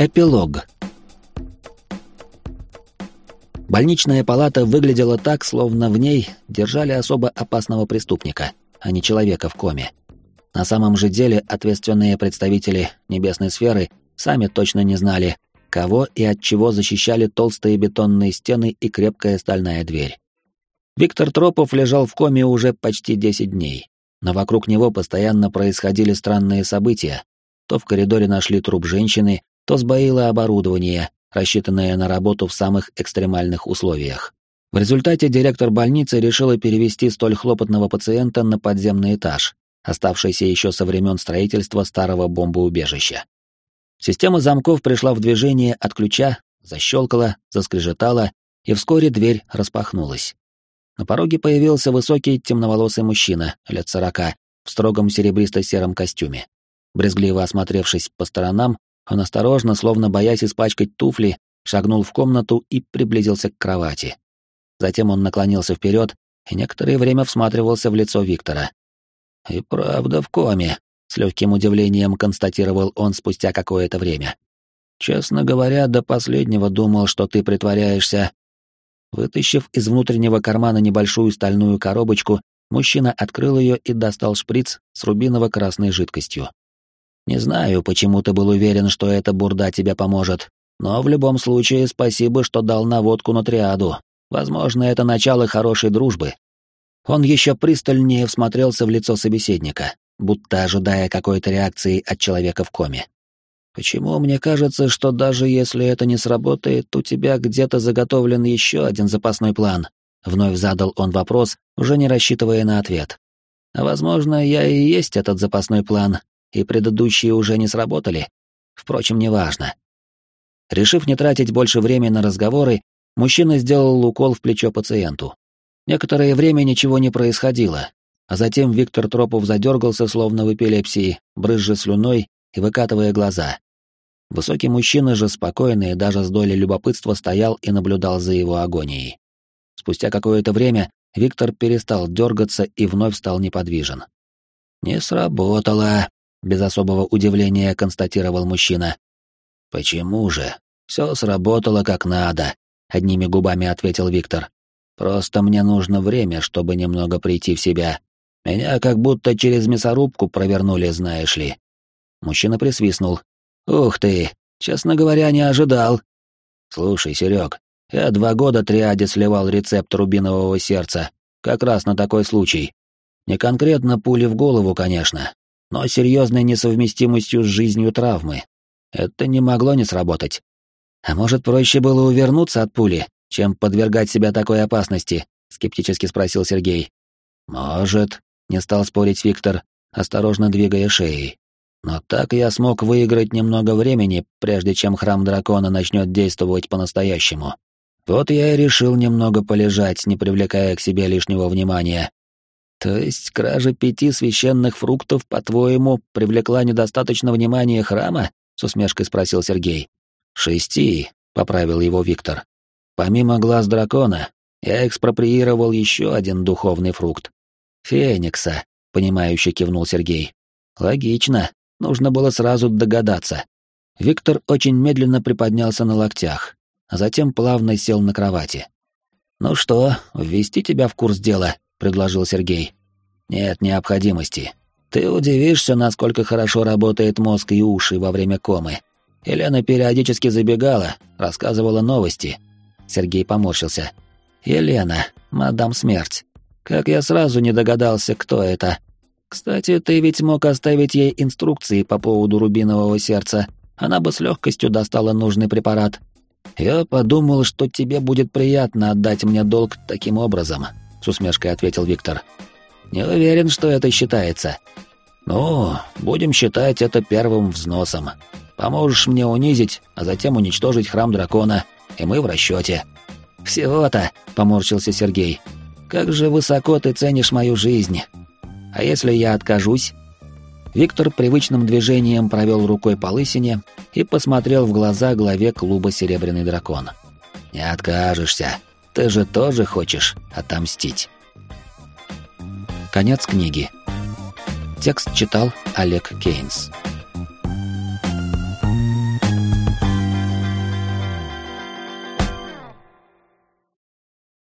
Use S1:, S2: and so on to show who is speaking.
S1: Эпилог. Больничная палата выглядела так, словно в ней держали особо опасного преступника, а не человека в коме. На самом же деле ответственные представители небесной сферы сами точно не знали, кого и от чего защищали толстые бетонные стены и крепкая стальная дверь. Виктор Тропов лежал в коме уже почти 10 дней, но вокруг него постоянно происходили странные события. То в коридоре нашли труп женщины, то сбоило оборудование, рассчитанное на работу в самых экстремальных условиях. В результате директор больницы решила перевести столь хлопотного пациента на подземный этаж, оставшийся еще со времен строительства старого бомбоубежища. Система замков пришла в движение от ключа, защелкала, заскрежетала, и вскоре дверь распахнулась. На пороге появился высокий темноволосый мужчина, лет сорока, в строгом серебристо-сером костюме. Брезгливо осмотревшись по сторонам, он осторожно, словно боясь испачкать туфли, шагнул в комнату и приблизился к кровати. Затем он наклонился вперед и некоторое время всматривался в лицо Виктора. «И правда в коме», — с легким удивлением констатировал он спустя какое-то время. «Честно говоря, до последнего думал, что ты притворяешься». Вытащив из внутреннего кармана небольшую стальную коробочку, мужчина открыл ее и достал шприц с рубиново-красной жидкостью. Не знаю, почему ты был уверен, что эта бурда тебе поможет, но в любом случае спасибо, что дал наводку на триаду. Возможно, это начало хорошей дружбы. Он еще пристальнее всмотрелся в лицо собеседника, будто ожидая какой-то реакции от человека в коме. Почему мне кажется, что даже если это не сработает, у тебя где-то заготовлен еще один запасной план? Вновь задал он вопрос, уже не рассчитывая на ответ. А возможно, я и есть этот запасной план, и предыдущие уже не сработали. Впрочем, неважно. Решив не тратить больше времени на разговоры, мужчина сделал укол в плечо пациенту. Некоторое время ничего не происходило, а затем Виктор Тропов задергался, словно в эпилепсии, брызжа слюной и выкатывая глаза. Высокий мужчина же спокойно и даже с долей любопытства стоял и наблюдал за его агонией. Спустя какое-то время Виктор перестал дергаться и вновь стал неподвижен. «Не сработало», без особого удивления констатировал мужчина. Почему же? Все сработало как надо, одними губами ответил Виктор. Просто мне нужно время, чтобы немного прийти в себя. Меня как будто через мясорубку провернули, знаешь ли. Мужчина присвистнул. Ух ты, честно говоря, не ожидал. Слушай, Серег, я два года триаде сливал рецепт рубинового сердца, как раз на такой случай. Не конкретно пули в голову, конечно, но серьезной несовместимостью с жизнью травмы. Это не могло не сработать. А может, проще было увернуться от пули, чем подвергать себя такой опасности? скептически спросил Сергей. Может, не стал спорить Виктор, осторожно двигая шеей. Но так я смог выиграть немного времени, прежде чем храм дракона начнет действовать по-настоящему. Вот я и решил немного полежать, не привлекая к себе лишнего внимания, то есть кража пяти священных фруктов, по-твоему, привлекла недостаточно внимания храма? С усмешкой спросил Сергей. Шести, поправил его Виктор. Помимо глаз дракона, я экспроприировал еще один духовный фрукт. Феникса, понимающе кивнул Сергей. Логично, нужно было сразу догадаться. Виктор очень медленно приподнялся на локтях, а затем плавно сел на кровати. «Ну что, ввести тебя в курс дела?» Предложил Сергей. Нет необходимости. Ты удивишься, насколько хорошо работает мозг и уши во время комы. Елена периодически забегала, рассказывала новости. Сергей поморщился. Елена, мадам Смерть. Как я сразу не догадался, кто это. Кстати, ты ведь мог оставить ей инструкции по поводу рубинового сердца. Она бы с легкостью достала нужный препарат. Я подумал, что тебе будет приятно отдать мне долг таким образом с усмешкой ответил Виктор. Не уверен, что это считается. Ну, будем считать это первым взносом. Поможешь мне унизить, а затем уничтожить храм дракона, и мы в расчете. Всего-то, поморщился Сергей. Как же высоко ты ценишь мою жизнь. А если я откажусь? Виктор привычным движением провел рукой по лысине и посмотрел в глаза главе клуба «Серебряный дракон». «Не откажешься», ты же тоже хочешь отомстить. Конец книги. Текст читал Олег Кейнс.